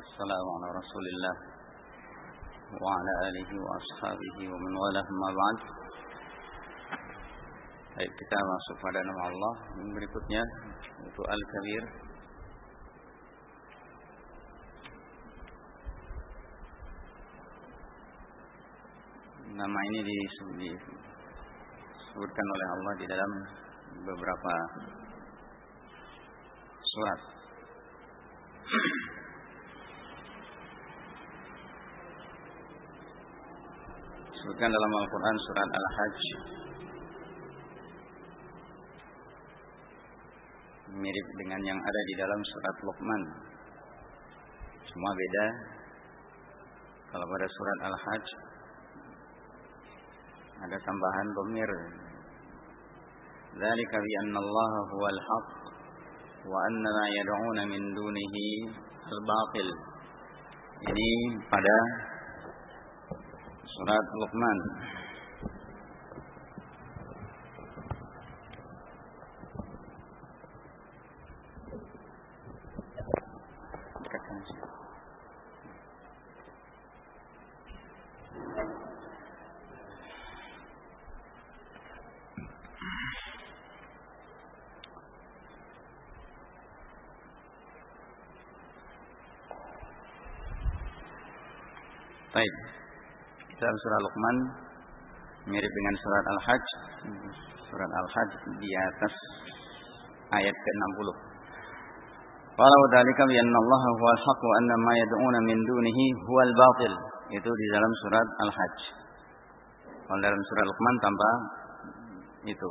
والسلام على رسول الله وعلى آله وأصحابه ومن والاه ما بعد Baik, kita masuk pada nama Allah berikutnya itu Al-Kabir Nama ini disebutkan oleh Allah di dalam beberapa surat. Disebutkan dalam Al-Quran surat Al-Hajj mirip dengan yang ada di dalam surat Luqman. Semua beda. Kalau pada surat Al-Hajj ada tambahan domir. Dzalika bi anna Allah huwal haq wa anna ma yad'una min dunihi al-batil. Ini pada surat Luqman. Surah Luqman mirip dengan surat Al-Hajj. Surat Al-Hajj di atas ayat ke-60. Walau dzalika bi anna huwal haq wa anna ma yad'una min dunihi huwal batil. Itu di dalam surat Al-Hajj. Kalau dalam surat Luqman tanpa itu.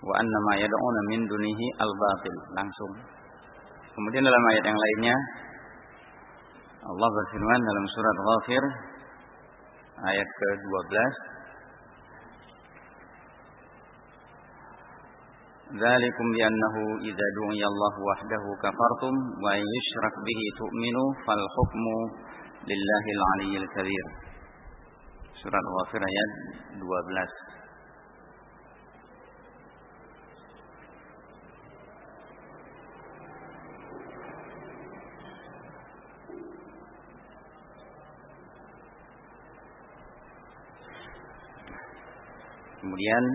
Wa anna ma yad'una min dunihi al-batil langsung. Kemudian dalam ayat yang lainnya Allah berfirman dalam surat Ghafir ayat ke-12 Dzalikum bi annahu idza du'iya Allah wahdahu kafartum wa yushrak bihi tu'minu fal hukmu lillahil aliyyil kabir Surat Ghafir ayat 12 Kemudian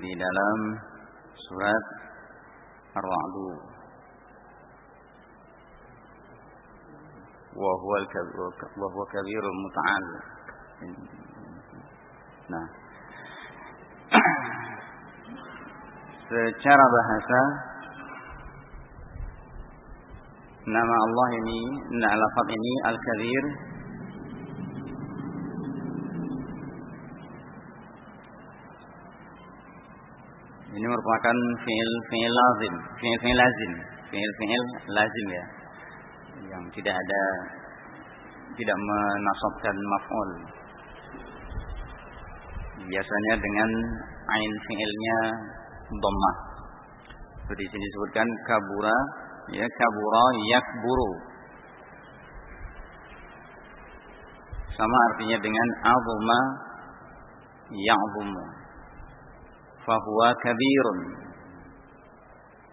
di dalam surat Ar-Ra'du wa huwa wa huwa kabirul. Nah, secara bahasa nama Allah ini, nah lafaz ini Al-Kabir Ini merupakan fi'il fi'il lazim, fi'il fi'il lazim, fi'il fi'il lazim ya. Yang tidak ada tidak menasabkan maf'ul. Biasanya dengan ain fi'ilnya dhammah. Seperti sini disebutkan kabura ya kabura yakburu. Sama artinya dengan azuma ya'zumu fahuwa kabirun.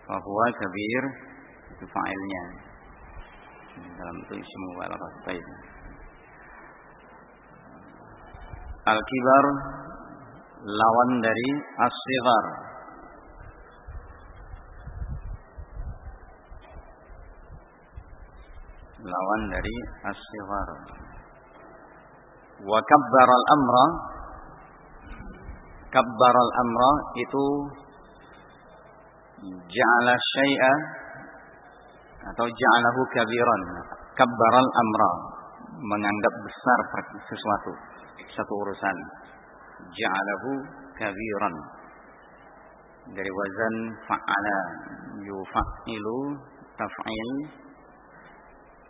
Fahuwa kabir itu fa'ilnya. Dalam itu isim mubalaghah baik. Al-kibar lawan dari as-sighar lawan dari as-sighar wa kabbara al-amra kabbaral amra itu ja'ala syai'a atau ja'alahu kabiran. Kabbaral amra menganggap besar sesuatu satu urusan. Ja'alahu kabiran. Dari wazan fa'ala yufa'ilu taf'il.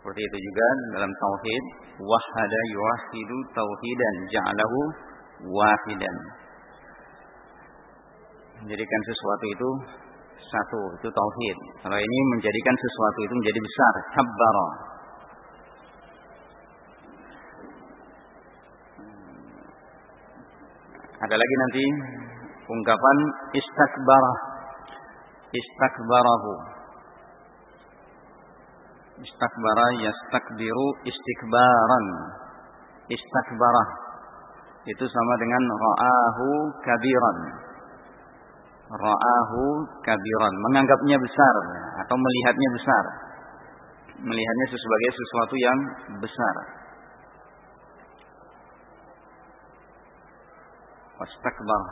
Seperti itu juga dalam tauhid. Wahada yuwahidu tauhidan ja'alahu wahidan menjadikan sesuatu itu satu itu tauhid. Kalau ini menjadikan sesuatu itu menjadi besar, kabbara. Ada lagi nanti ungkapan istakbarah. Istakbarahu. Istakbara yastakbiru istikbaran. Istakbara itu sama dengan ra'ahu kabiran. Ra'ahu kabiran, menganggapnya besar atau melihatnya besar. Melihatnya sebagai sesuatu yang besar. Wastakbar.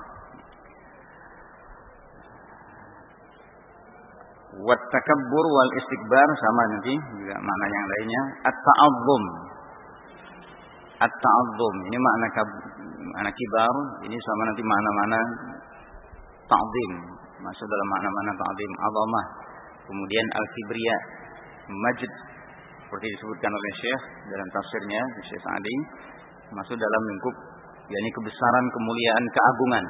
Wat takabbur wal istikbar sama nanti juga makna yang lainnya. At-ta'azzum. At-ta'azzum. Ini makna makna kibar, ini sama nanti makna-makna ta'zim. Masuk dalam makna-makna ta'zim, azamah. Kemudian al-kibriya, majd seperti disebutkan oleh Syekh dalam tafsirnya Syekh Sa'di masuk dalam lingkup yakni kebesaran, kemuliaan, keagungan.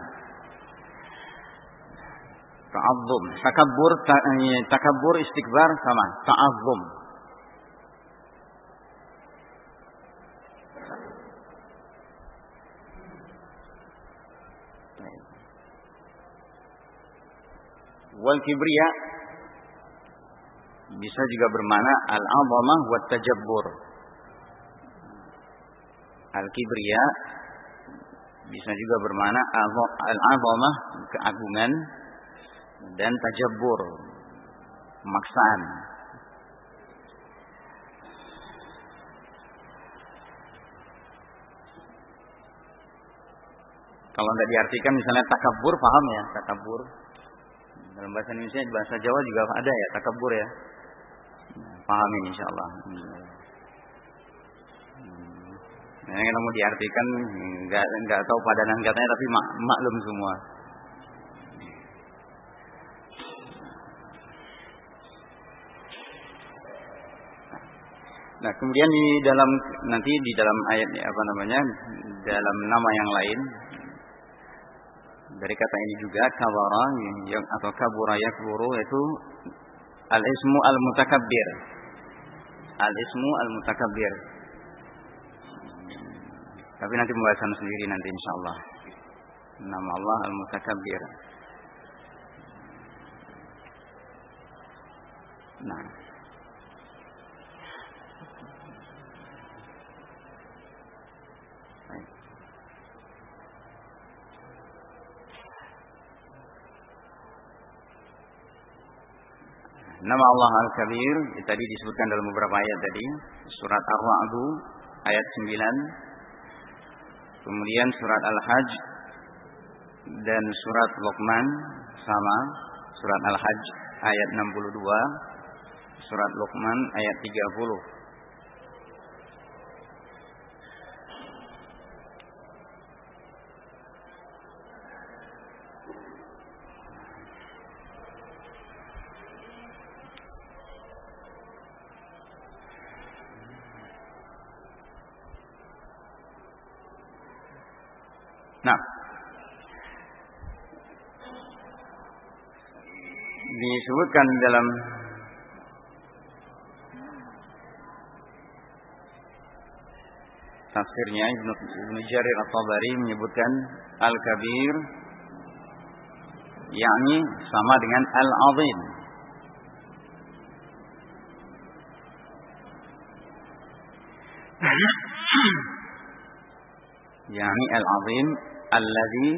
Ta'azzum, takabbur, eh, takabbur istikbar sama, ta'azzum. Wal kibriya bisa juga bermakna al-'azamah wa tajabbur. Al-kibriya bisa juga bermakna al-'azamah keagungan dan tajabbur pemaksaan. Kalau tidak diartikan misalnya takabur, paham ya takabur? Dalam bahasa Indonesia, bahasa Jawa juga ada ya takabur ya. Paham ini insya Allah. Nah, kalau mau diartikan nggak nggak tahu padanan katanya tapi mak, maklum semua. Nah, kemudian di dalam nanti di dalam ayat apa namanya? dalam nama yang lain dari kata ini juga kabara yang atau kabura yakburu itu al-ismu al-mutakabbir. Al-ismu al-mutakabbir. Tapi nanti pembahasan sendiri nanti insyaallah. Nama Allah al-mutakabbir. Nah. Nama Allah Al-Kabir tadi disebutkan dalam beberapa ayat tadi, surat Ar-Ra'd ayat 9. Kemudian surat Al-Hajj dan surat Luqman sama surat Al-Hajj ayat 62, surat Luqman ayat 30. Nah, disebutkan dalam tafsirnya Ibnu, Ibnu Jarir At-Tabari menyebutkan Al-Kabir yakni sama dengan Al-Azim. yakni Al-Azim alladhi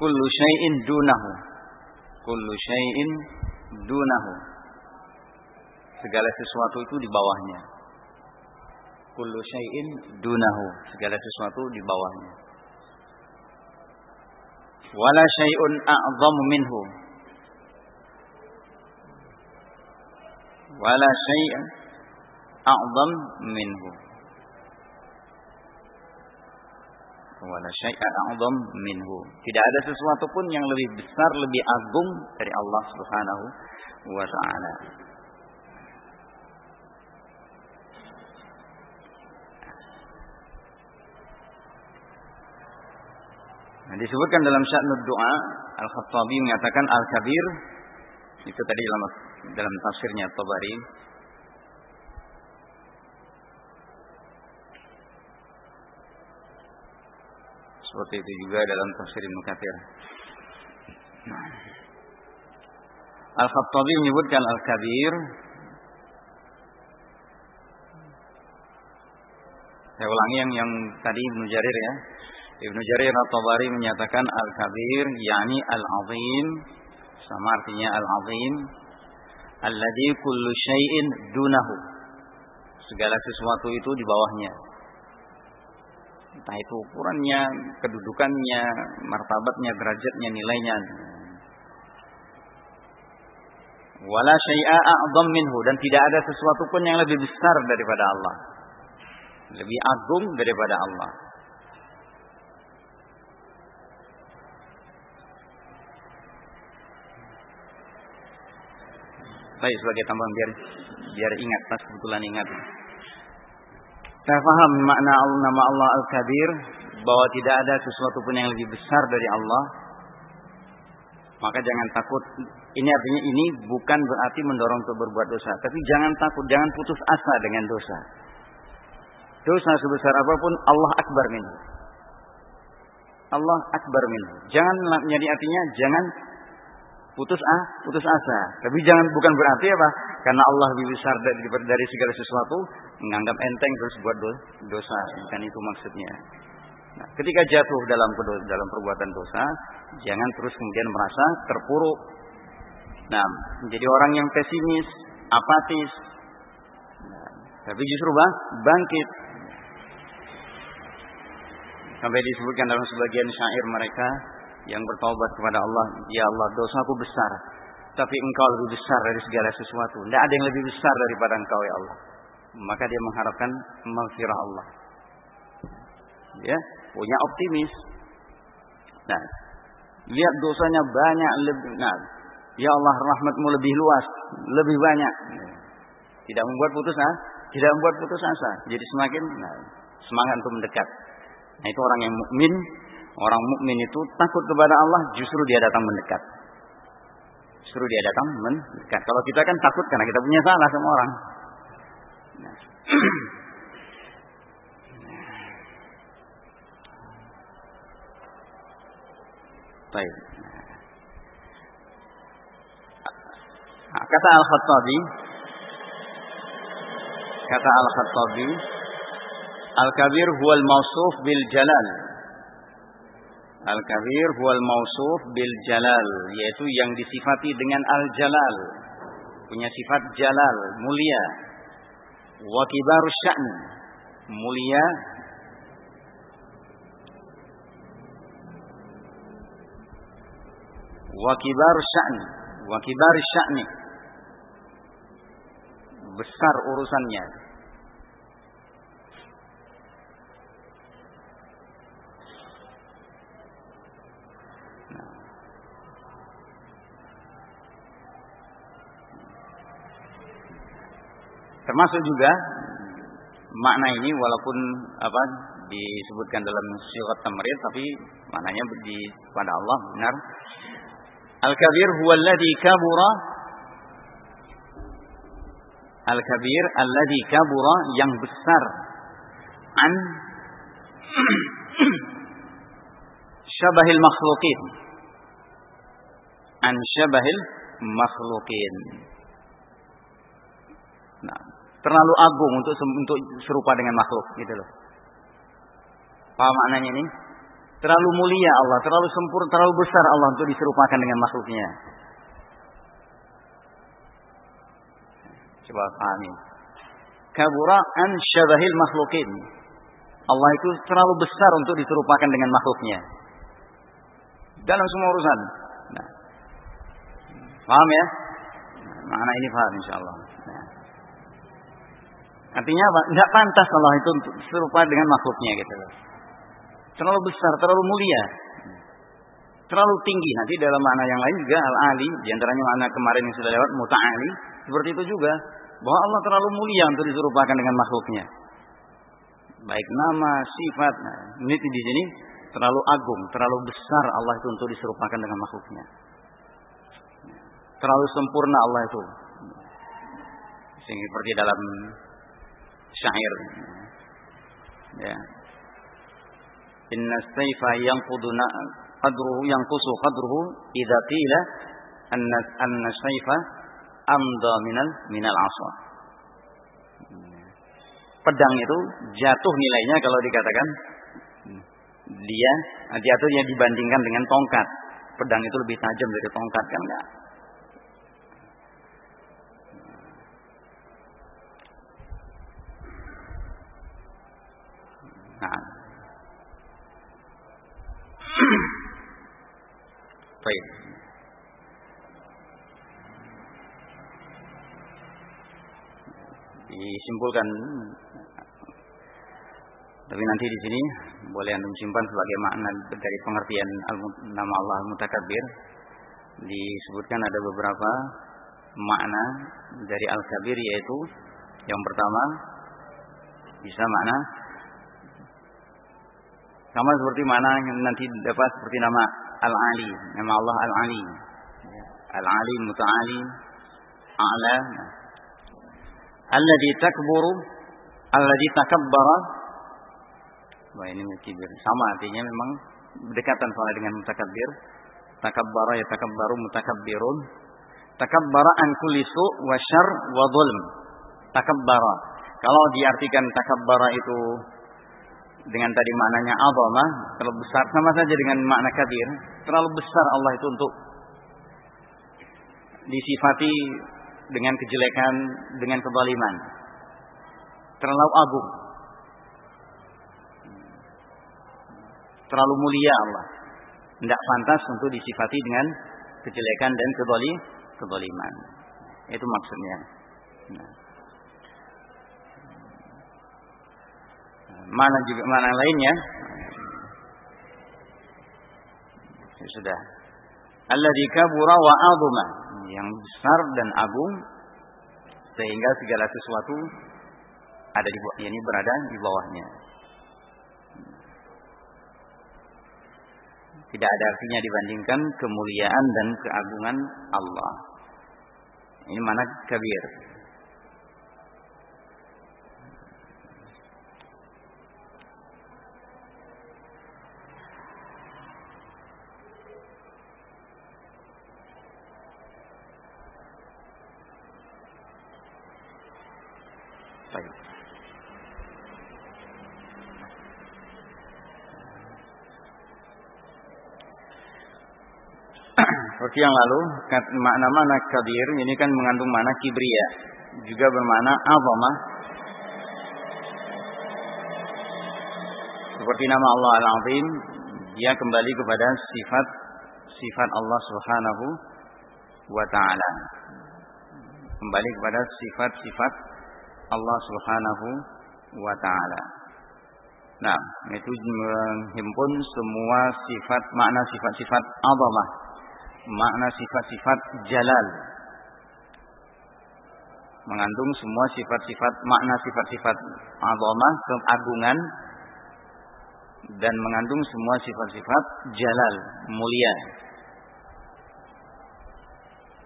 kullu syai'in dunahu kullu syai'in dunahu segala sesuatu itu di bawahnya. kullu syai'in dunahu segala sesuatu di bawahnya. wala syai'un a'zamu minhu wala syai'un a'zam minhu wala syai'a a'zam minhu. Tidak ada sesuatu pun yang lebih besar, lebih agung dari Allah Subhanahu wa taala. Nah, disebutkan dalam sya'nud doa Al-Khattabi mengatakan Al-Kabir itu tadi dalam dalam tafsirnya Tabari Seperti itu juga dalam tafsir Ibnu Katsir. Al-Khattabi menyebutkan Al-Kabir Saya ulangi yang yang tadi Ibnu Jarir ya. Ibnu Jarir At-Tabari menyatakan Al-Kabir yakni Al-Azim sama artinya Al-Azim alladzi kullu syai'in dunahu. Segala sesuatu itu di bawahnya. Entah itu ukurannya, kedudukannya, martabatnya, derajatnya, nilainya. Wala syai'a a'dham minhu dan tidak ada sesuatu pun yang lebih besar daripada Allah. Lebih agung daripada Allah. Baik sebagai tambahan biar biar ingat pas kebetulan ingat. Saya paham makna nama Allah Al-Kabir bahwa tidak ada sesuatu pun yang lebih besar dari Allah. Maka jangan takut. Ini artinya ini bukan berarti mendorong untuk berbuat dosa, tapi jangan takut, jangan putus asa dengan dosa. Dosa sebesar apa pun Allah akbar minhu. Allah akbar minhu. Jangan jadi artinya jangan putus ah, putus asa. Tapi jangan bukan berarti apa? Karena Allah lebih besar dari, segala sesuatu, menganggap enteng terus buat dosa. Bukan itu maksudnya. Nah, ketika jatuh dalam dalam perbuatan dosa, jangan terus kemudian merasa terpuruk. Nah, menjadi orang yang pesimis, apatis. Nah, tapi justru bang, bangkit. Sampai disebutkan dalam sebagian syair mereka, yang bertaubat kepada Allah, ya Allah dosaku besar, tapi engkau lebih besar dari segala sesuatu. Tidak ada yang lebih besar daripada engkau ya Allah. Maka dia mengharapkan maghfirah Allah. Ya, punya optimis. Nah, lihat dosanya banyak lebih. Nah, ya Allah rahmatmu lebih luas, lebih banyak. Tidak membuat putus asa, tidak membuat putus asa. Jadi semakin nah, semangat untuk mendekat. Nah, itu orang yang mukmin Orang mukmin itu takut kepada Allah, justru dia datang mendekat. Justru dia datang mendekat. Kalau kita kan takut karena kita punya salah sama orang. Nah. Baik. Nah, kata Al-Khattabi kata Al-Khattabi Al-Kabir huwal mausuf bil jalal Al-Kabir huwal mausuf bil jalal, yaitu yang disifati dengan al-jalal. Punya sifat jalal, mulia. Wa kibar sya'n, mulia. Wa kibar sya'n, wa kibar sya'ni. Besar urusannya, Termasuk juga makna ini walaupun apa disebutkan dalam surat tamrid tapi maknanya di pada Allah benar. Al-kabir huwa alladhi kabura Al-kabir alladhi kabura yang besar an syabahil makhluqin an syabahil makhluqin. Nah, terlalu agung untuk untuk serupa dengan makhluk gitu loh. Paham maknanya ini? Terlalu mulia Allah, terlalu sempurna, terlalu besar Allah untuk diserupakan dengan makhluknya. Coba pahami. Kabura an syabahil makhlukin. Allah itu terlalu besar untuk diserupakan dengan makhluknya. Dalam semua urusan. Nah. Paham ya? Makna ini paham insyaallah. Nah. Artinya apa? Pantas Allah itu serupa dengan makhluknya gitu Terlalu besar, terlalu mulia. Terlalu tinggi. Nanti dalam makna yang lain juga al-ali, di antaranya makna kemarin yang sudah lewat muta'ali, seperti itu juga. Bahwa Allah terlalu mulia untuk diserupakan dengan makhluknya. Baik nama, sifat. Nah, ini di sini terlalu agung, terlalu besar Allah itu untuk diserupakan dengan makhluknya. Terlalu sempurna Allah itu. Seperti dalam syair. Ya. Inna sayfa yanquduna qadruhu yanqusu qadruhu idza qila anna saifa amda minal minal asa. Pedang itu jatuh nilainya kalau dikatakan dia jatuhnya dibandingkan dengan tongkat. Pedang itu lebih tajam dari tongkat kan enggak? Nah. Baik. Disimpulkan tapi nanti di sini boleh antum simpan sebagai makna dari pengertian nama Allah Al-Mutakabbir. Disebutkan ada beberapa makna dari Al-Kabir yaitu yang pertama bisa makna sama seperti mana yang nanti dapat seperti nama Al-Ali, nama Allah Al-Ali. Al-Ali Muta'ali A'la Alladhi takburu Alladhi takabbara Wah ini kibir. Sama artinya memang berdekatan soalnya dengan mutakabbir. Takabbara ya takabbaru mutakabbirun. Takabbara an kulli su' wa syar wa dhulm. Takabbara. Kalau diartikan takabbara itu dengan tadi maknanya azama, terlalu besar sama saja dengan makna kabir. Terlalu besar Allah itu untuk disifati dengan kejelekan, dengan kezaliman. Terlalu agung. Terlalu mulia Allah. Tidak pantas untuk disifati dengan kejelekan dan kezaliman. Itu maksudnya. Nah. mana juga mana lainnya ya sudah alladzi kabura wa azuma yang besar dan agung sehingga segala sesuatu ada di ini berada di bawahnya. Tidak ada artinya dibandingkan kemuliaan dan keagungan Allah. Ini mana kabir Seperti yang lalu, makna-makna kabir ini kan mengandung makna kibria, juga bermakna azamah. Seperti nama Allah Al-Azim, dia kembali kepada sifat sifat Allah Subhanahu wa taala. Kembali kepada sifat-sifat Allah Subhanahu wa taala. Nah, itu menghimpun semua sifat makna sifat-sifat azamah makna sifat-sifat jalal. Mengandung semua sifat-sifat makna sifat-sifat azamah keagungan dan mengandung semua sifat-sifat jalal mulia.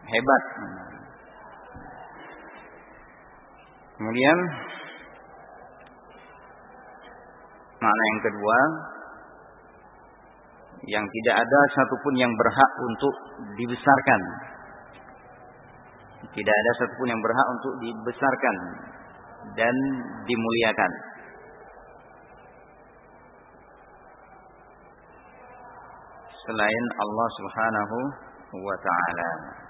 Hebat. Kemudian makna yang kedua yang tidak ada satupun yang berhak untuk dibesarkan. Tidak ada satupun yang berhak untuk dibesarkan dan dimuliakan. Selain Allah Subhanahu wa taala.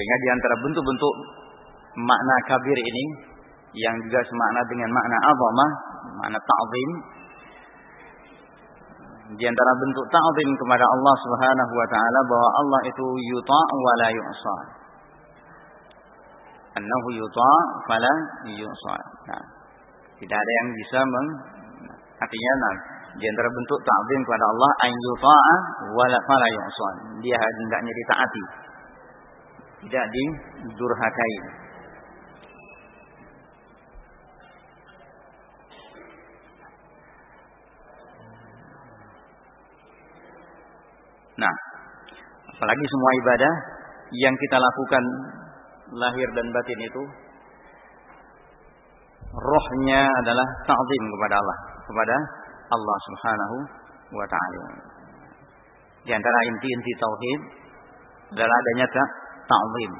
Sehingga di antara bentuk-bentuk makna kabir ini yang juga semakna dengan makna azamah, makna ta'zim. Di antara bentuk ta'zim kepada Allah Subhanahu wa taala bahwa Allah itu yuta' wa la yu'sa. Annahu yuta' fala yu'sa. Nah, tidak ada yang bisa meng artinya nah, di antara bentuk ta'zim kepada Allah an wa la yu'sa. Dia hendaknya ditaati tidak didurhakai. Nah, apalagi semua ibadah yang kita lakukan lahir dan batin itu rohnya adalah ta'zim kepada Allah, kepada Allah Subhanahu wa taala. Di antara inti-inti tauhid adalah adanya ta'zim.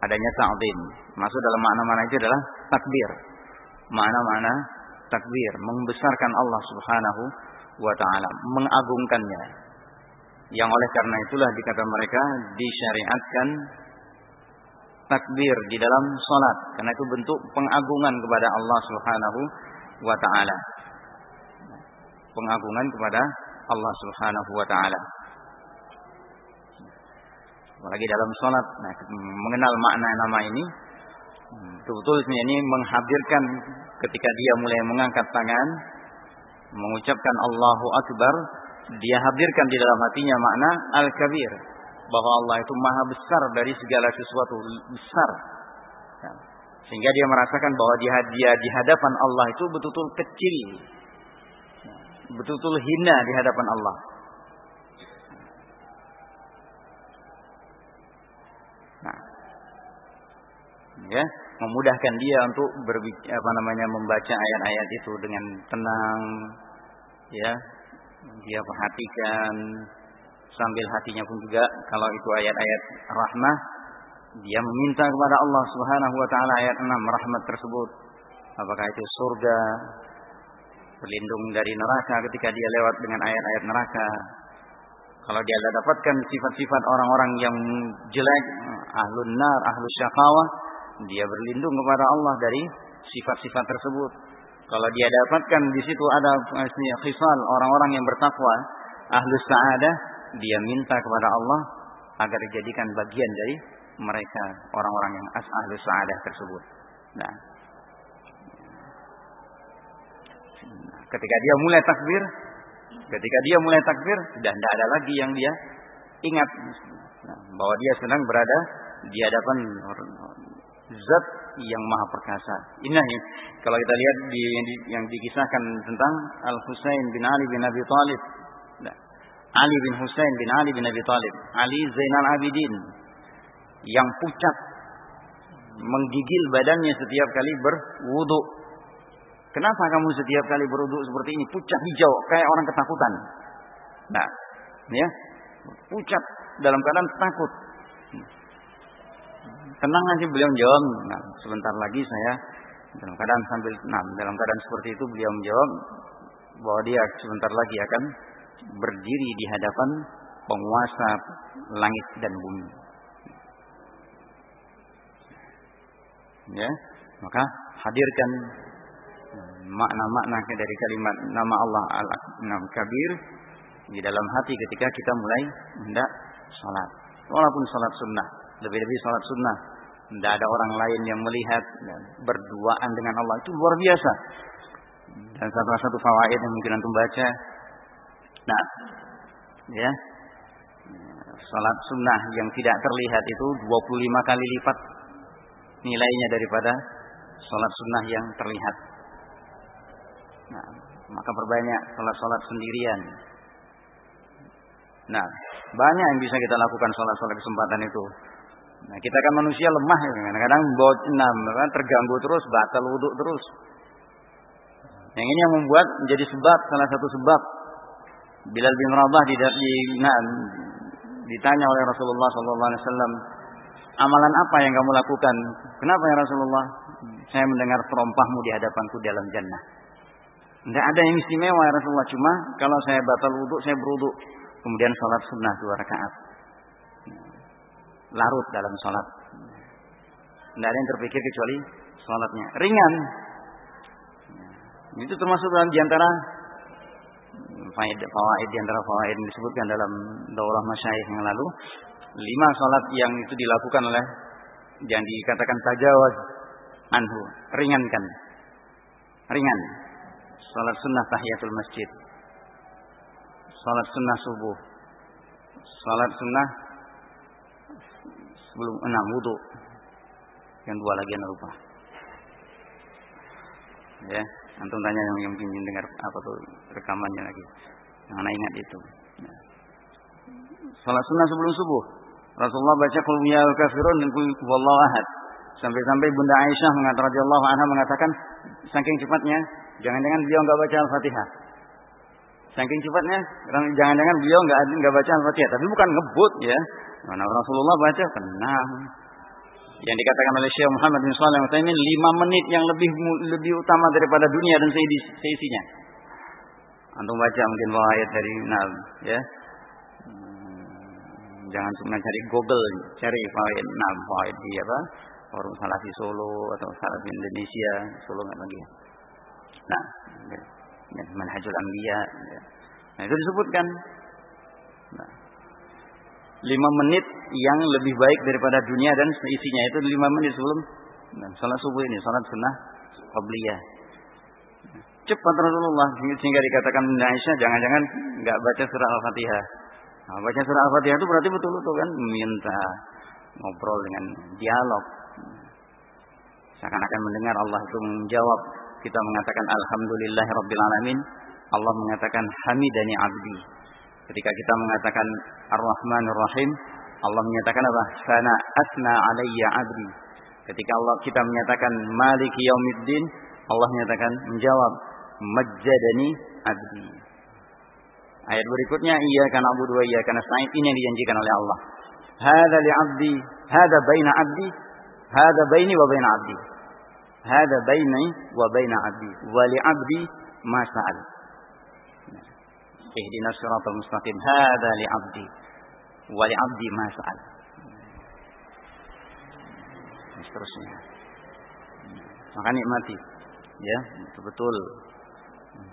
Adanya ta'zim. Masuk dalam makna-makna itu adalah takbir. Makna-makna takbir, membesarkan Allah Subhanahu wa taala, mengagungkannya. Yang oleh karena itulah dikata mereka disyariatkan takbir di dalam salat karena itu bentuk pengagungan kepada Allah Subhanahu wa taala. Pengagungan kepada Allah Subhanahu wa taala. Apalagi dalam salat, nah mengenal makna nama ini betul-betul ini menghadirkan ketika dia mulai mengangkat tangan mengucapkan Allahu Akbar dia hadirkan di dalam hatinya makna Al-Kabir bahwa Allah itu maha besar dari segala sesuatu besar. Ya. Sehingga dia merasakan bahwa dia, dia di hadapan Allah itu betul-betul kecil. Ya. Betul-betul hina di hadapan Allah. Ya, memudahkan dia untuk apa namanya membaca ayat-ayat itu dengan tenang, ya, dia perhatikan sambil hatinya pun juga kalau itu ayat-ayat rahmah dia meminta kepada Allah Subhanahu wa taala ayat 6 rahmat tersebut. Apakah itu surga berlindung dari neraka ketika dia lewat dengan ayat-ayat neraka. Kalau dia dapatkan sifat-sifat orang-orang yang jelek ahlun nar ahlus syaqawah dia berlindung kepada Allah dari sifat-sifat tersebut. Kalau dia dapatkan di situ ada khisal orang-orang yang bertakwa ahlus sa'adah dia minta kepada Allah agar dijadikan bagian dari mereka orang-orang yang as'ahlu sa'adah tersebut. Nah, ketika dia mulai takbir, ketika dia mulai takbir, sudah tidak ada lagi yang dia ingat. Nah, bahwa dia sedang berada di hadapan zat yang maha perkasa. Ini kalau kita lihat di, yang, di, yang dikisahkan tentang Al Husain bin Ali bin Abi Thalib Ali bin Husain bin Ali bin Abi Thalib, Ali Zainal Abidin yang pucat menggigil badannya setiap kali berwudu. Kenapa kamu setiap kali berwudu seperti ini pucat hijau kayak orang ketakutan? Nah, ya, pucat dalam keadaan takut. Tenang aja beliau menjawab. Nah, sebentar lagi saya dalam keadaan sambil nah, dalam keadaan seperti itu beliau menjawab bahwa dia sebentar lagi akan berdiri di hadapan penguasa langit dan bumi. Ya, maka hadirkan makna-makna dari kalimat nama Allah Al-Kabir di dalam hati ketika kita mulai hendak salat. Walaupun salat sunnah, lebih-lebih salat sunnah, tidak ada orang lain yang melihat berduaan dengan Allah itu luar biasa. Dan salah satu fawaid yang mungkin antum baca Nah, ya. Salat sunnah yang tidak terlihat itu 25 kali lipat nilainya daripada salat sunnah yang terlihat. Nah, maka perbanyak salat-salat sendirian. Nah, banyak yang bisa kita lakukan salat-salat kesempatan itu. Nah, kita kan manusia lemah ya, kadang-kadang enam, kan terganggu terus, batal wudhu terus. Yang ini yang membuat menjadi sebab, salah satu sebab Bilal bin Rabah di, di nah, ditanya oleh Rasulullah SAW, amalan apa yang kamu lakukan? Kenapa ya Rasulullah? Saya mendengar terompahmu di hadapanku dalam jannah. Tidak ada yang istimewa ya Rasulullah. Cuma kalau saya batal wudhu, saya berwudhu. Kemudian sholat sunnah dua rakaat. Larut dalam sholat. Tidak ada yang terpikir kecuali sholatnya. Ringan. Itu termasuk dalam di antara fawaid di antara fawaid yang disebutkan dalam daurah masyayikh yang lalu lima salat yang itu dilakukan oleh yang dikatakan tajawaz anhu ringankan ringan salat sunnah tahiyatul masjid salat sunnah subuh salat sunnah sebelum enam wudhu yang dua lagi yang lupa ya Antum tanya yang, yang ingin dengar apa tuh rekamannya lagi. Yang anak ingat itu. Ya. Salat sunnah sebelum subuh. Rasulullah baca ya kafirun dan qul huwallahu ahad. Sampai-sampai Bunda Aisyah mengatakan radhiyallahu anha mengatakan saking cepatnya jangan-jangan beliau enggak baca Al-Fatihah. Saking cepatnya jangan-jangan beliau enggak enggak baca Al-Fatihah, tapi bukan ngebut ya. Mana Rasulullah baca tenang. Yang dikatakan oleh Syekh Muhammad bin Shalih Al-Utsaimin 5 menit yang lebih lebih utama daripada dunia dan seisinya. Antum baca mungkin ayat dari Nal ya jangan cuma cari Google, cari fawaid enam fawaid di apa forum Salafi Solo atau Salafi Indonesia Solo nggak lagi. Nah, ya, manhajul Ambiya. Ya. Nah itu disebutkan. Nah, lima menit yang lebih baik daripada dunia dan seisinya itu lima menit sebelum dan salat subuh ini salat sunnah qabliyah. Cepat Rasulullah sehingga dikatakan Aisyah jangan-jangan nggak baca surah Al-Fatihah. Nah, baca surah Al-Fatihah itu berarti betul-betul kan meminta ngobrol dengan dialog. Seakan-akan mendengar Allah itu menjawab. Kita mengatakan Alhamdulillah Rabbil Alamin. Allah mengatakan Hamidani Abdi. Ketika kita mengatakan Ar-Rahmanir Rahim. Allah menyatakan apa? Sana asna alayya abdi. Ketika Allah kita menyatakan Maliki Yaumiddin. Allah menyatakan menjawab Majjadani abdi. Ayat berikutnya iya karena Abu dua iya karena sa'id ini yang dijanjikan oleh Allah. Hada li abdi, hada baina abdi, hada baini wa baina abdi. Hada baini wa baina abdi, wa li abdi ma sa'al. Ihdina siratal mustaqim, hada li abdi, wa li abdi ma sa'al. Seterusnya. Maka nikmati. Ya, betul-betul.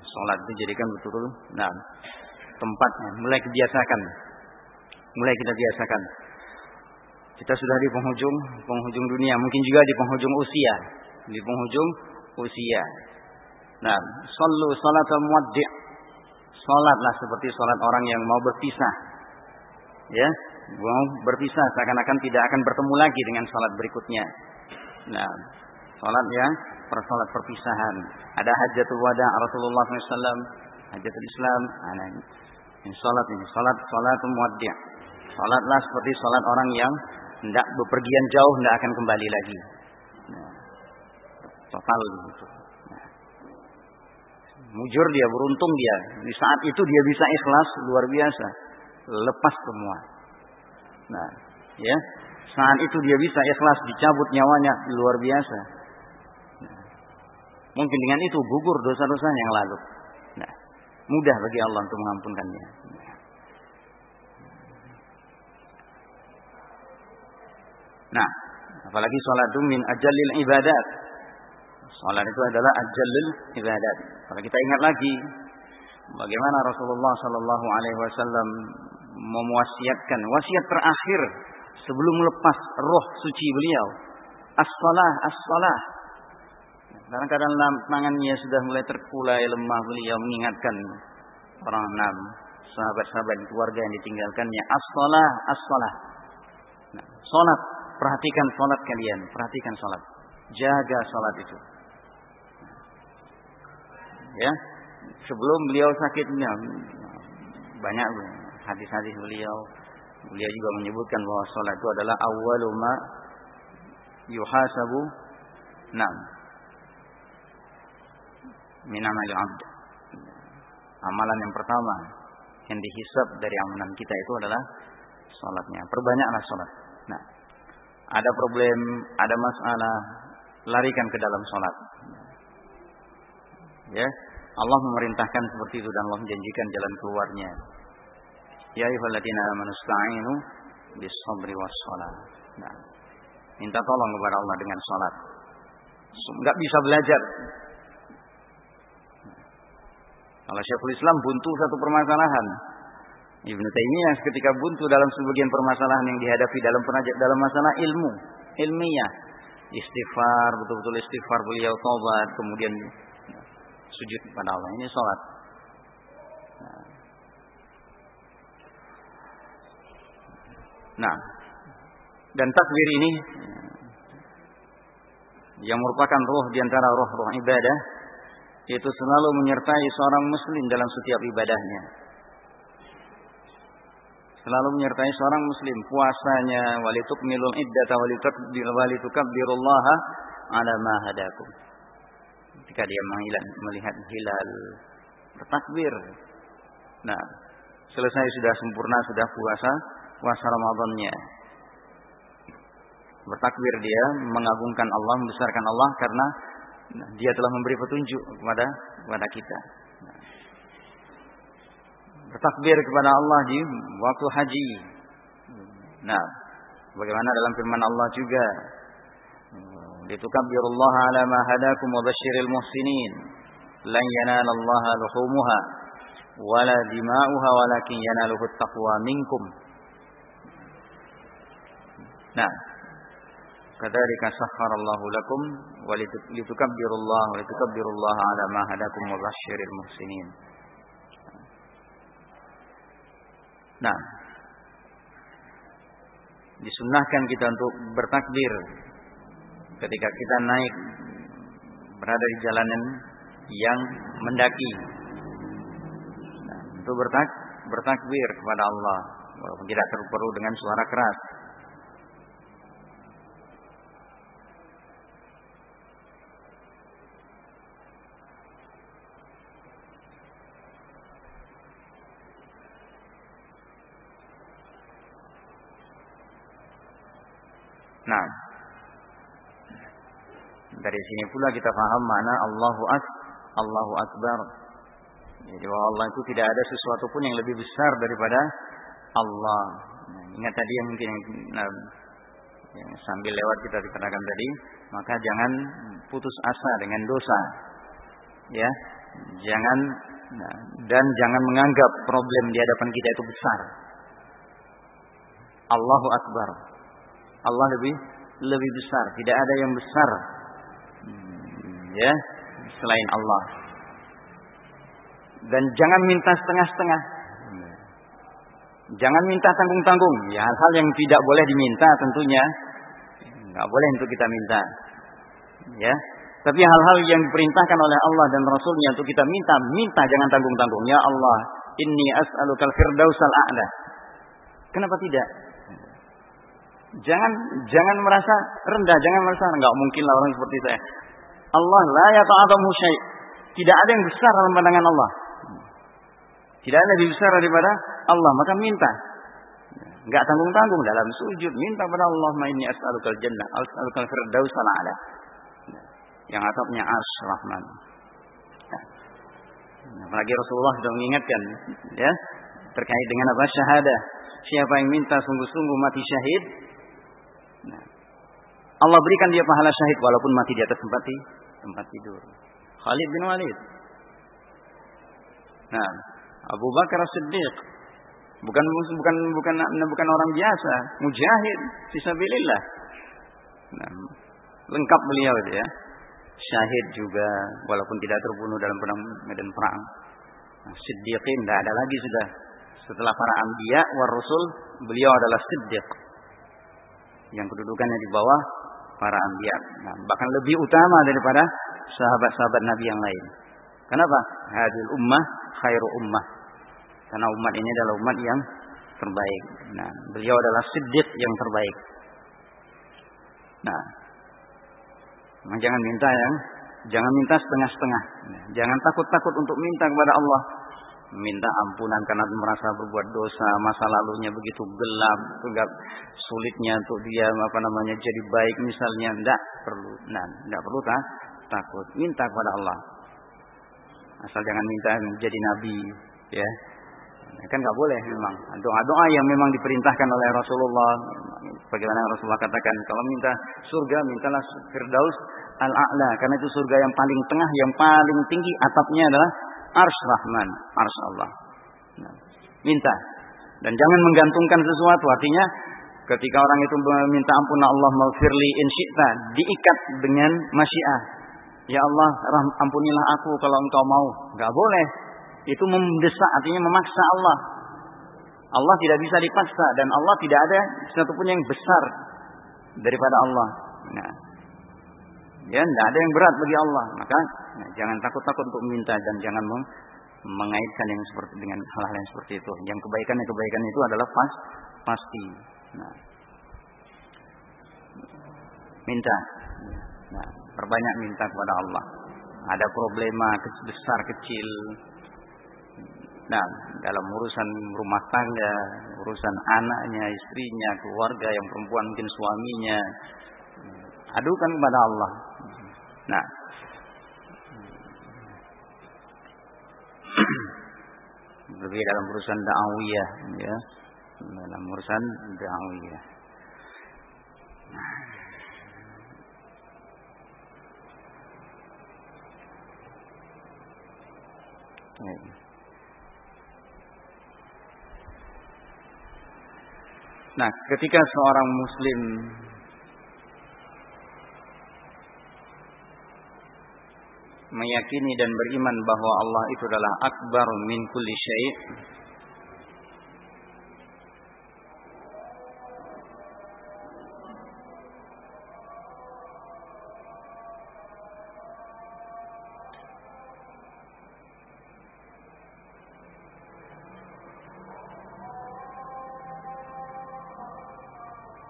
Sholat dijadikan betul-betul. Nah, tempatnya, mulai kebiasakan. Mulai kita biasakan. Kita sudah di penghujung penghujung dunia, mungkin juga di penghujung usia, di penghujung usia. Nah, sallu salatul muwaddi'. Salatlah seperti salat orang yang mau berpisah. Ya, mau berpisah seakan-akan tidak akan bertemu lagi dengan salat berikutnya. Nah, salat ya, persalat perpisahan. Ada hajatul wada Rasulullah SAW, hajatul Islam, nah, ini salat ini, salat salat muaddi'. Salatlah seperti salat orang yang hendak bepergian jauh hendak akan kembali lagi. Nah, total begitu. Nah. Mujur dia, beruntung dia. Di saat itu dia bisa ikhlas luar biasa. Lepas semua. Nah, ya. Saat itu dia bisa ikhlas dicabut nyawanya luar biasa. Nah, mungkin dengan itu gugur dosa-dosa yang lalu. Nah, mudah bagi Allah untuk mengampunkannya. Nah, apalagi sholat itu min ajalil ibadat. Sholat itu adalah ajalil ibadat. Kalau kita ingat lagi bagaimana Rasulullah Shallallahu Alaihi Wasallam memuasiatkan wasiat terakhir sebelum melepas roh suci beliau. As-salah, as-salah. Kadang-kadang tangannya sudah mulai terkulai lemah beliau mengingatkan orang enam sahabat-sahabat keluarga yang ditinggalkannya. As-salah, as-salah. Nah, salat Perhatikan sholat kalian, perhatikan sholat. Jaga sholat itu. Ya, sebelum beliau sakitnya banyak hadis-hadis beliau. Beliau juga menyebutkan bahwa sholat itu adalah awaluma yuhasabu nam min. Amalan yang pertama yang dihisab dari amalan kita itu adalah sholatnya. Perbanyaklah sholat. Nah, ada problem, ada masalah, larikan ke dalam sholat. Ya, Allah memerintahkan seperti itu dan Allah menjanjikan jalan keluarnya. Ya ayyuhalladzina amanu sta'inu bis sabri was shalah. Nah, minta tolong kepada Allah dengan salat. Enggak bisa belajar. Kalau Syekhul Islam buntu satu permasalahan, Ibnu Taimiyah ketika buntu dalam sebagian permasalahan yang dihadapi dalam dalam masalah ilmu, ilmiah, istighfar, betul-betul istighfar beliau tobat, kemudian sujud kepada Allah. Ini sholat. Nah, dan takbir ini yang merupakan roh di antara roh-roh ibadah itu selalu menyertai seorang muslim dalam setiap ibadahnya. Selalu menyertai seorang muslim puasanya walitukmilul iddata walitukabbirullaha ala ma hadakum. Ketika dia melihat hilal bertakbir. Nah selesai sudah sempurna sudah puasa puasa Ramadannya bertakbir dia mengagungkan Allah membesarkan Allah karena dia telah memberi petunjuk kepada kepada kita bertakbir kepada Allah di waktu haji. Nah, bagaimana dalam firman Allah juga, "Litukabbirullaha ala ma hadakum wa basyiril muhsinin." Lan yanalallaha luhumuha wala dima'uha walakin yanaluhu taqwa minkum. Nah, kadzalika sakharallahu lakum wa litukabbirullaha wa litukabbirullaha ala ma hadakum wa basyiril muhsinin. Nah, disunahkan kita untuk bertakbir ketika kita naik berada di jalanan yang mendaki. Nah, untuk bertak bertakbir kepada Allah walaupun tidak perlu dengan suara keras. Nah, dari sini pula kita paham mana Allahu Ak Allahu Akbar. Jadi Allah itu tidak ada sesuatu pun yang lebih besar daripada Allah. Nah, ingat tadi yang mungkin yang, nah, yang sambil lewat kita dikatakan tadi, maka jangan putus asa dengan dosa. Ya, jangan nah, dan jangan menganggap problem di hadapan kita itu besar. Allahu Akbar. Allah lebih lebih besar. Tidak ada yang besar, ya, selain Allah. Dan jangan minta setengah-setengah. Jangan minta tanggung-tanggung. Ya hal-hal yang tidak boleh diminta tentunya nggak boleh untuk kita minta. Ya. Tapi hal-hal yang diperintahkan oleh Allah dan Rasulnya untuk kita minta, minta jangan tanggung-tanggung. Ya Allah, inni as'alukal firdausal a'la. Kenapa tidak? Jangan jangan merasa rendah, jangan merasa enggak mungkin lah orang seperti saya. Allah la yata'adamu syai. Tidak ada yang besar dalam pandangan Allah. Tidak ada lebih besar daripada Allah, maka minta. Enggak tanggung-tanggung dalam sujud, minta kepada Allah, "Ma inni as'alukal jannah, as'alukal firdaus ala." Yang atapnya Ars Rahman. Apalagi Rasulullah sudah mengingatkan ya terkait dengan apa syahadah. Siapa yang minta sungguh-sungguh mati syahid, Nah, Allah berikan dia pahala syahid walaupun mati di atas tempat tempat tidur. Khalid bin Walid. Nah, Abu Bakar Siddiq bukan bukan bukan bukan orang biasa, mujahid fisabilillah. Nah, lengkap beliau ya. Syahid juga walaupun tidak terbunuh dalam perang medan perang. Nah, Siddiqin tidak ada lagi sudah. Setelah para anbiya war rasul, beliau adalah Siddiq yang kedudukannya di bawah para anbiya. Nah, bahkan lebih utama daripada sahabat-sahabat Nabi yang lain. Kenapa? Hadil ummah khairu ummah. Karena umat ini adalah umat yang terbaik. Nah, beliau adalah siddiq yang terbaik. Nah, jangan minta yang jangan minta setengah-setengah. Nah, jangan takut-takut untuk minta kepada Allah minta ampunan karena merasa berbuat dosa, masa lalunya begitu gelap, enggak sulitnya untuk dia apa namanya jadi baik misalnya, enggak perlu. Nah, enggak perlu tak takut, minta kepada Allah. Asal jangan minta jadi nabi, ya. Kan enggak boleh memang. Doa-doa yang memang diperintahkan oleh Rasulullah, bagaimana Rasulullah katakan, kalau minta surga, mintalah Firdaus al-a'la karena itu surga yang paling tengah, yang paling tinggi atapnya adalah Ars Rahman, ars Allah. Nah, minta. Dan jangan menggantungkan sesuatu. Artinya ketika orang itu meminta ampun Allah maghfirli in syi'ta, diikat dengan masyiah. Ya Allah, ampunilah aku kalau engkau mau. Enggak boleh. Itu mendesak, artinya memaksa Allah. Allah tidak bisa dipaksa dan Allah tidak ada sesuatu pun yang besar daripada Allah. Nah, ya, tidak ada yang berat bagi Allah. Maka Nah, jangan takut-takut untuk minta dan jangan mengaitkan yang seperti dengan hal-hal yang seperti itu. Yang kebaikan yang kebaikan itu adalah pas pasti. Nah, minta. Nah, perbanyak minta kepada Allah. Ada problema besar kecil. Nah, dalam urusan rumah tangga, urusan anaknya, istrinya, keluarga yang perempuan mungkin suaminya, adukan kepada Allah. Nah, lebih dalam urusan dakwah ya. Dalam urusan dakwah Nah, ketika seorang muslim meyakini dan beriman bahwa Allah itu adalah akbar min kulli syai'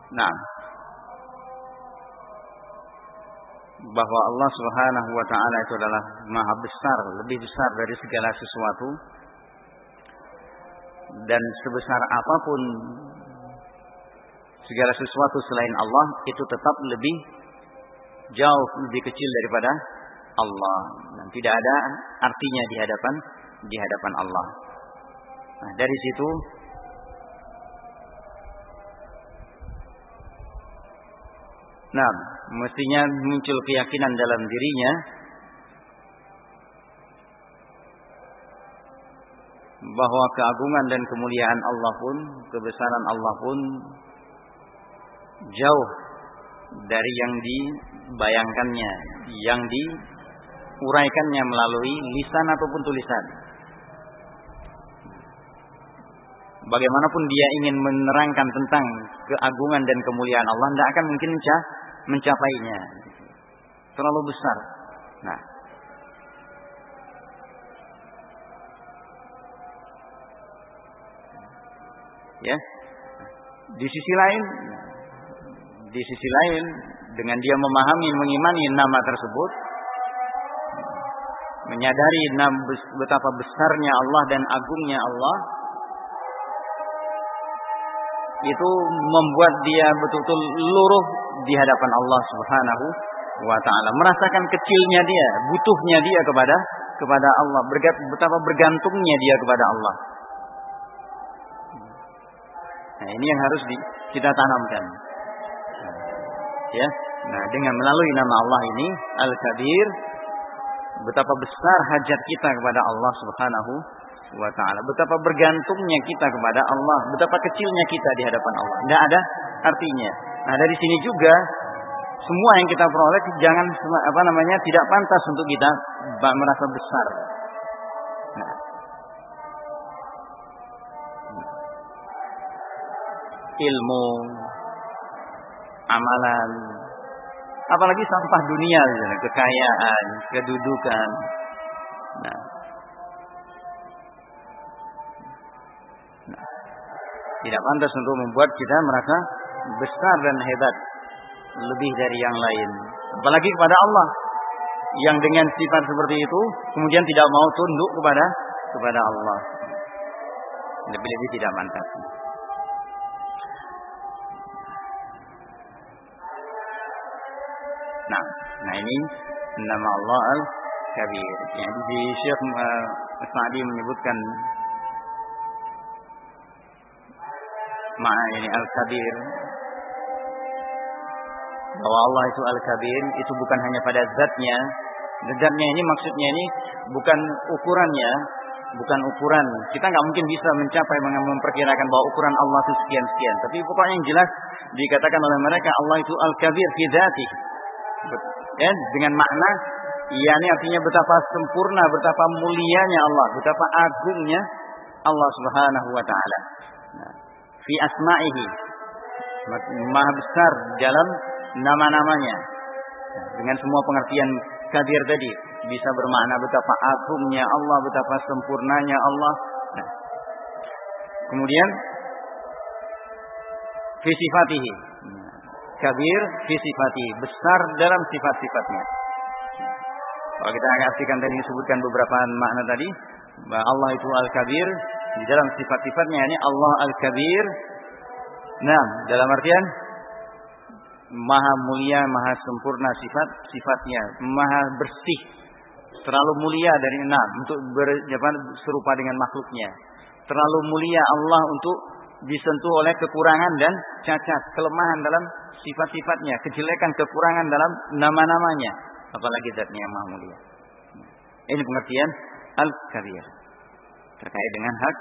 Nah, bahwa Allah Subhanahu wa taala itu adalah maha besar, lebih besar dari segala sesuatu. Dan sebesar apa pun segala sesuatu selain Allah itu tetap lebih jauh lebih kecil daripada Allah dan tidak ada artinya di hadapan di hadapan Allah. Nah, dari situ Nah, mestinya muncul keyakinan dalam dirinya bahwa keagungan dan kemuliaan Allah pun, kebesaran Allah pun jauh dari yang dibayangkannya, yang diuraikannya melalui lisan ataupun tulisan. Bagaimanapun dia ingin menerangkan tentang keagungan dan kemuliaan Allah, tidak akan mungkin mencapainya. Terlalu besar. Nah, ya. Di sisi lain, di sisi lain dengan dia memahami, mengimani nama tersebut, menyadari betapa besarnya Allah dan agungnya Allah, itu membuat dia betul-betul luruh di hadapan Allah Subhanahu wa taala, merasakan kecilnya dia, butuhnya dia kepada kepada Allah, betapa bergantungnya dia kepada Allah. Nah, ini yang harus di, kita tanamkan. Ya. Nah, dengan melalui nama Allah ini Al-Kabir betapa besar hajat kita kepada Allah Subhanahu wa taala. Betapa bergantungnya kita kepada Allah, betapa kecilnya kita di hadapan Allah. Tidak ada artinya. Nah, dari sini juga semua yang kita peroleh jangan apa namanya tidak pantas untuk kita merasa besar. Nah. Ilmu, amalan, apalagi sampah dunia, kekayaan, kedudukan. Nah, tidak pantas untuk membuat kita merasa besar dan hebat lebih dari yang lain. Apalagi kepada Allah yang dengan sifat seperti itu kemudian tidak mau tunduk kepada kepada Allah. Lebih-lebih tidak pantas. Nah, nah ini nama Allah Al-Kabir. Yang di Syekh uh, Sa'di menyebutkan makna ini Al-Kabir. Bahwa Allah itu Al-Kabir itu bukan hanya pada zatnya. Zatnya ini maksudnya ini bukan ukurannya bukan ukuran. Kita nggak mungkin bisa mencapai memperkirakan bahwa ukuran Allah itu sekian sekian tapi pokoknya yang jelas dikatakan oleh mereka Allah itu Al-Kabir fi ya dengan makna ya ini artinya betapa sempurna betapa mulianya Allah betapa agungnya Allah Subhanahu wa taala fi asma'ihi maha besar dalam nama-namanya dengan semua pengertian kadir tadi bisa bermakna betapa agungnya Allah, betapa sempurnanya Allah. Nah. Kemudian fisifatihi. Kabir fisifatihi, besar dalam sifat-sifatnya. Kalau kita artikan tadi disebutkan beberapa makna tadi, Allah itu Al-Kabir di dalam sifat-sifatnya ini Allah Al-Kabir. Nah, dalam artian maha mulia, maha sempurna sifat sifatnya, maha bersih, terlalu mulia dari enam untuk berjabat serupa dengan makhluknya. Terlalu mulia Allah untuk disentuh oleh kekurangan dan cacat, kelemahan dalam sifat-sifatnya, kejelekan, kekurangan dalam nama-namanya, apalagi zatnya maha mulia. Ini pengertian al-kabir terkait dengan hak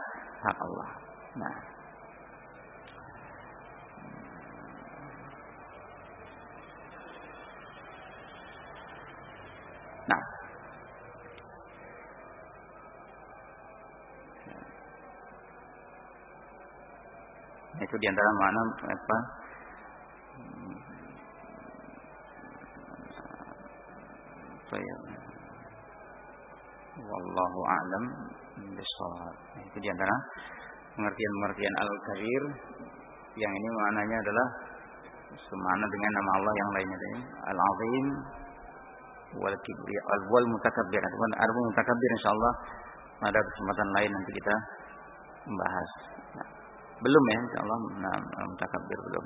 hak Allah. Nah, Nah. Itu di antara mana apa? Apa ya? Wallahu a'lam bishawab. Itu di antara pengertian-pengertian al-kabir yang ini maknanya adalah semana dengan nama Allah yang lainnya al-azim wal kibri wal mutakabbir. Adapun adapun mutakabbir insyaallah pada kesempatan lain nanti kita membahas. Nah, belum ya insyaallah nah, mutakabbir belum.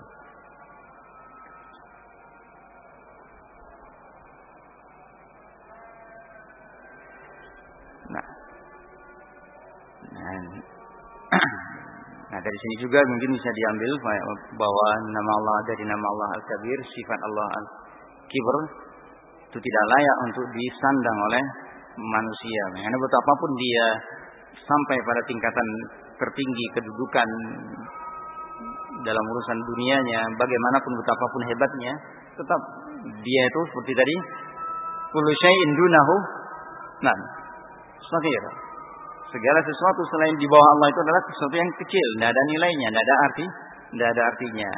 Dari sini juga mungkin bisa diambil bahwa nama Allah dari nama Allah Al-Kabir, sifat Allah Al-Kibr itu tidak layak untuk disandang oleh manusia. Karena betapapun dia sampai pada tingkatan tertinggi kedudukan dalam urusan dunianya, bagaimanapun betapapun hebatnya, tetap dia itu seperti tadi, kullu syai'in dunahu nah, saghir. Segala sesuatu selain di bawah Allah itu adalah sesuatu yang kecil, tidak ada nilainya, tidak ada arti, tidak ada artinya.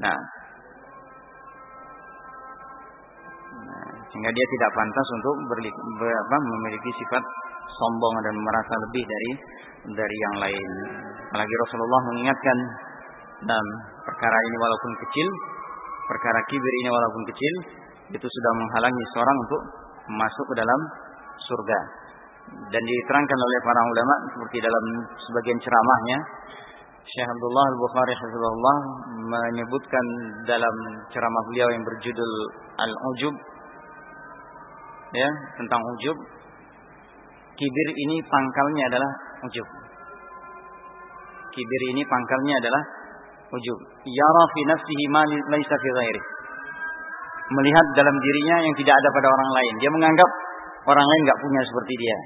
Nah, sehingga dia tidak pantas untuk berli, ber, apa, memiliki sifat sombong dan merasa lebih dari dari yang lain. Apalagi Rasulullah mengingatkan dan perkara ini walaupun kecil, perkara kibir ini walaupun kecil, itu sudah menghalangi seorang untuk masuk ke dalam surga. Dan diterangkan oleh para ulama seperti dalam sebagian ceramahnya, Syekh Abdullah Al-Bukhari Hafizullah menyebutkan dalam ceramah beliau yang berjudul Al-Ujub ya tentang ujub kibir ini pangkalnya adalah ujub. Kibir ini pangkalnya adalah ujub. Yara fi nafsihi ma laisa fi ghairi. Melihat dalam dirinya yang tidak ada pada orang lain. Dia menganggap orang lain nggak punya seperti dia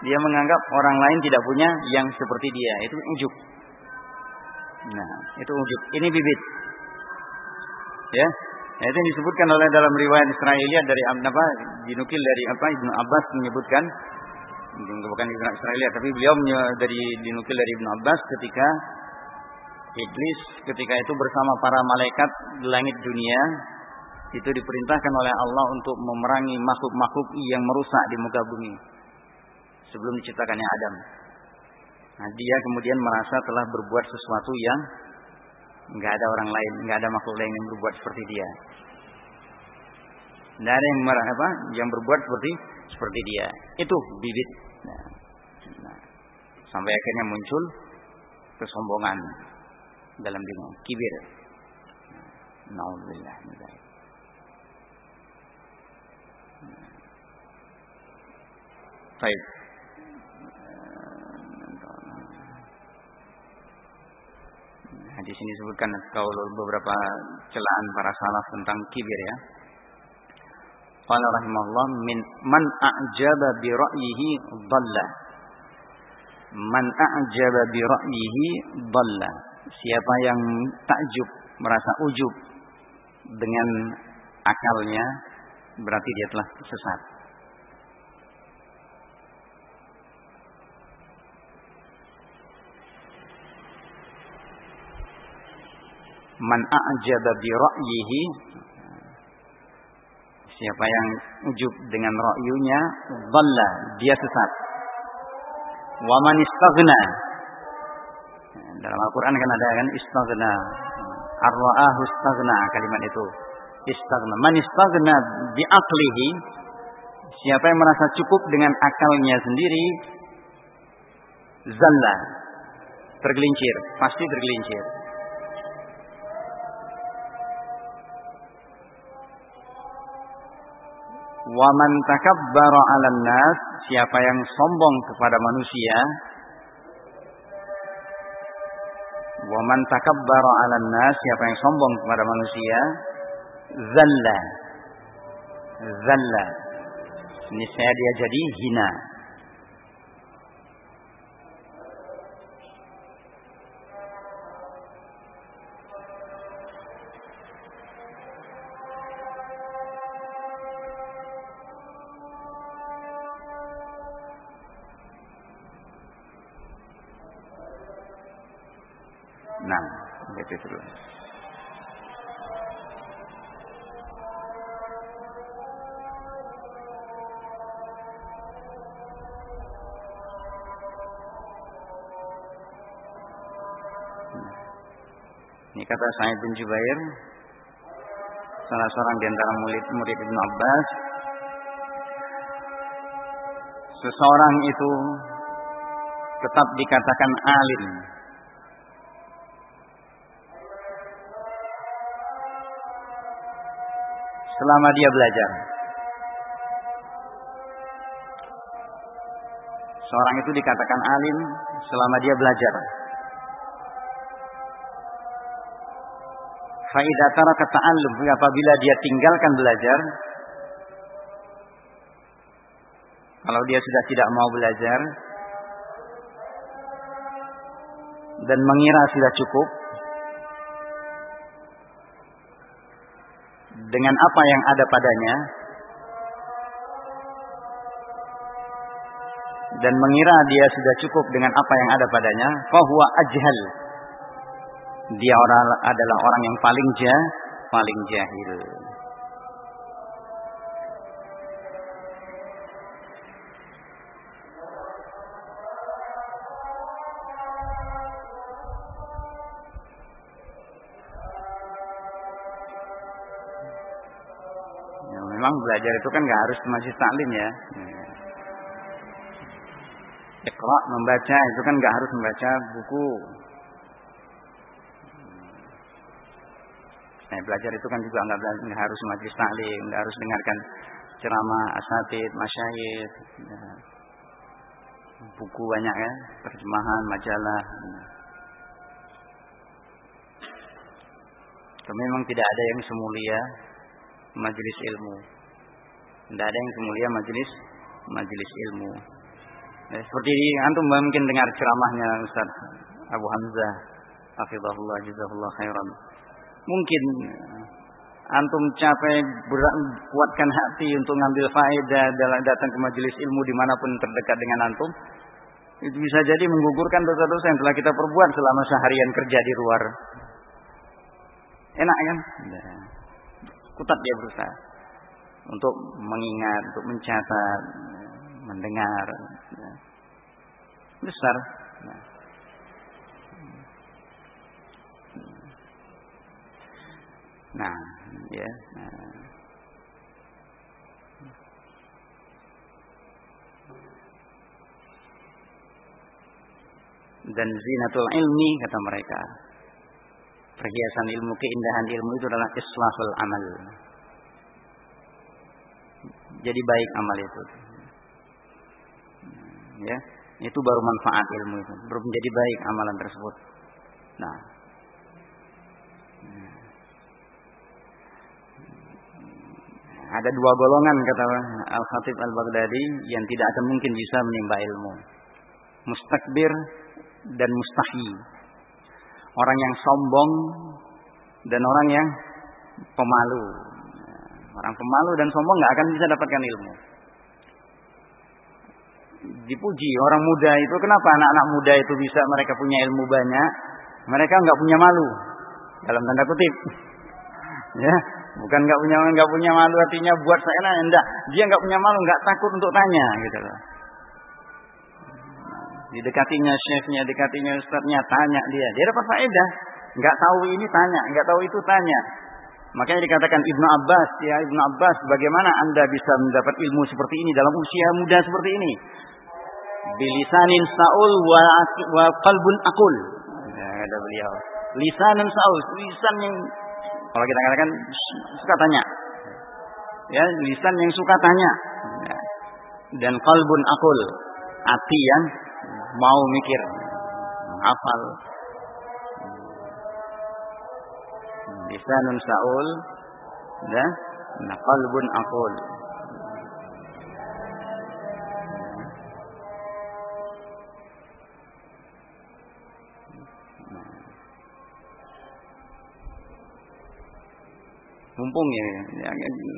dia menganggap orang lain tidak punya yang seperti dia. Itu ujub nah itu ujub ini bibit. Ya. Nah, itu yang disebutkan oleh dalam riwayat Israiliyat dari apa dinukil dari apa Ibnu Abbas menyebutkan. Bukan Ibnu Israiliyat tapi beliau dari dinukil dari Ibnu Abbas ketika iblis ketika itu bersama para malaikat di langit dunia itu diperintahkan oleh Allah untuk memerangi makhluk-makhluk yang merusak di muka bumi sebelum diciptakannya Adam. Nah, dia kemudian merasa telah berbuat sesuatu yang nggak ada orang lain, nggak ada makhluk lain yang berbuat seperti dia. Tidak ada yang marah apa, yang berbuat seperti seperti dia. Itu bibit. Nah, nah. Sampai akhirnya muncul kesombongan dalam diri, kibir. Nauzubillah Baik. Di sini disebutkan kalau beberapa celaan para salaf tentang kibir ya. Qala rahimahullah min man a'jaba bi ra'yihi dhalla. Man a'jaba bi ra'yihi dhalla. Siapa yang takjub, merasa ujub dengan akalnya berarti dia telah sesat. Man a'jaba bi ra'yihi Siapa yang ujub dengan ra'yunya, dhalla, dia sesat. Wa man istaghna. Dalam Al-Qur'an kan ada kan istaghna. Ar-ra'ahu istaghna kalimat itu. Istaghna. Man istaghna bi aqlihi. Siapa yang merasa cukup dengan akalnya sendiri, zalla. Tergelincir, pasti tergelincir. Waman takabbara 'alan nas, siapa yang sombong kepada manusia, Waman takabbara 'alan nas, siapa yang sombong kepada manusia, zalla. Zalla. Ini saya dia jadi hina. Begitu dulu. Ini kata Sa'id bin Jubair, salah seorang di antara murid-murid Ibn Abbas, seseorang itu tetap dikatakan alim selama dia belajar. Seorang itu dikatakan alim selama dia belajar. Faidah tara kata alim apabila dia tinggalkan belajar, kalau dia sudah tidak mau belajar dan mengira sudah cukup, dengan apa yang ada padanya dan mengira dia sudah cukup dengan apa yang ada padanya, fahuwa ajhal. Dia orang adalah orang yang paling jah, paling jahil. Memang belajar itu kan nggak harus ke masjid taklim ya. Iqra membaca itu kan nggak harus membaca buku. Nah, belajar itu kan juga nggak harus majlis taklim, nggak harus dengarkan ceramah asatid, masyayid, ya. buku banyak ya, terjemahan, majalah. Tapi memang tidak ada yang semulia majelis ilmu. Tidak ada yang semulia majelis majelis ilmu. Ya, seperti antum mungkin dengar ceramahnya Ustaz Abu Hamzah, hafizahullah jazahullah khairan. Mungkin antum capek berat, kuatkan hati untuk ngambil faedah dalam datang ke majelis ilmu di mana pun terdekat dengan antum. Itu bisa jadi menggugurkan dosa-dosa yang telah kita perbuat selama seharian kerja di luar. Enak kan? Kutat dia berusaha untuk mengingat, untuk mencatat, mendengar. Besar. Nah, ya. Dan zinatul ilmi kata mereka perhiasan ilmu, keindahan ilmu itu adalah islahul amal. Jadi baik amal itu. Ya, itu baru manfaat ilmu itu. Baru menjadi baik amalan tersebut. Nah, ada dua golongan kata Al Khatib Al Baghdadi yang tidak akan mungkin bisa menimba ilmu. Mustakbir dan mustahi orang yang sombong dan orang yang pemalu. Orang pemalu dan sombong nggak akan bisa dapatkan ilmu. Dipuji orang muda itu kenapa anak-anak muda itu bisa mereka punya ilmu banyak, mereka nggak punya malu dalam tanda kutip. Ya, Bukan nggak punya nggak punya malu artinya buat saya lah enggak. Dia nggak punya malu, nggak takut untuk tanya gitu loh. Didekatinya chefnya, dekatinya ustadznya, tanya dia. Dia dapat faedah. Nggak tahu ini tanya, nggak tahu itu tanya. Makanya dikatakan Ibnu Abbas, ya Ibnu Abbas, bagaimana anda bisa mendapat ilmu seperti ini dalam usia muda seperti ini? Bilisanin saul wa, wa qalbun akul. Ya, kata beliau. Lisanin saul, lisan yang kalau kita katakan suka tanya. Ya, lisan yang suka tanya. Ya. Dan kalbun akul, hati yang mau mikir, hafal. Lisanun saul, ya, nah kalbun akul. Mumpung ya, ya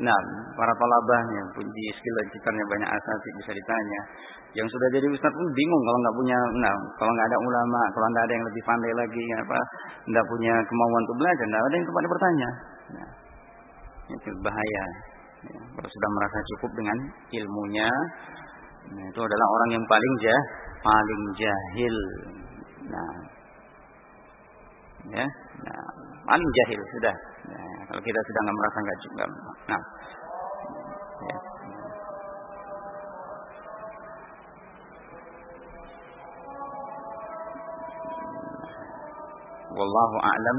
nah para talabahnya di sekitar sekitarnya banyak asasi bisa ditanya. Yang sudah jadi ustaz pun bingung kalau nggak punya nah kalau nggak ada ulama kalau nggak ada yang lebih pandai lagi apa nggak punya kemauan untuk belajar nggak ada yang tempat bertanya. Nah, itu bahaya. Ya, kalau sudah merasa cukup dengan ilmunya nah, itu adalah orang yang paling jah paling jahil. Nah ya nah paling jahil sudah. Nah, kalau kita sudah nggak merasa nggak juga nah ya. wallahu a'lam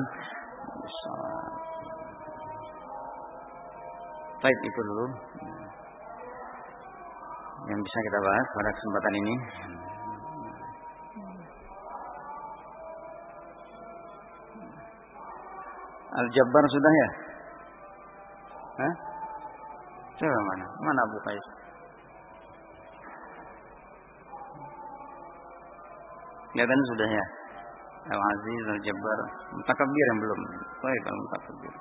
Baik itu dulu yang bisa kita bahas pada kesempatan ini. Al-Jabbar sudah ya? Hah? Coba mana? Mana Abu Qais? Kelihatan sudah ya? Al-Aziz, Al-Jabbar. Mutakabir yang belum. Baik, Al-Mutakabir.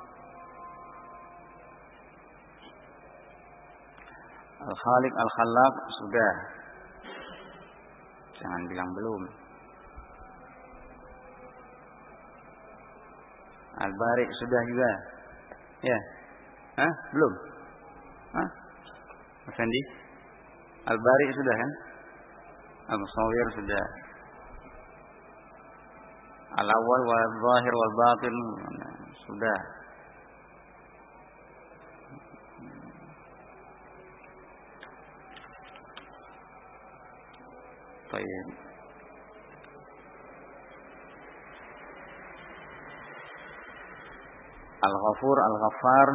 Al-Khaliq, Al-Khalaq sudah. Jangan bilang belum. Al-Bari sudah juga. Ya. Hah? Belum? Hah? Mas Andi? Al-Bari sudah kan? Al-Musawir sudah. Al-Awwal wal Zahir wal Batin sudah. Baik. Al-Ghafur, Al-Ghaffar,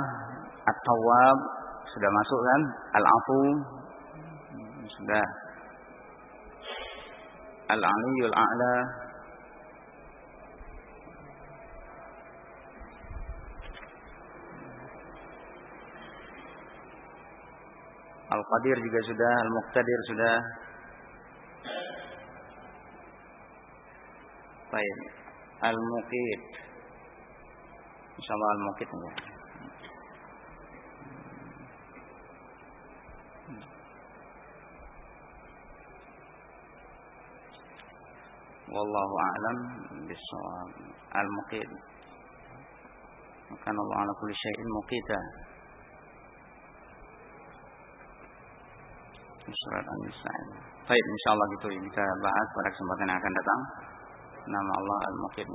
At-Tawwab sudah masuk kan? Al-Afu sudah. Al-Aliyul A'la Al-Qadir juga sudah, Al-Muqtadir sudah. Baik. Al-Muqit. Insyaallah Al-Muqit ya. Wallahu a'lam bishawab. Al-Muqit. Karena Allah ala kulli syai'in muqita. surat An-Nisa. Baik, insyaallah gitu kita bahas pada kesempatan yang akan datang. Nama Allah Al-Muqim.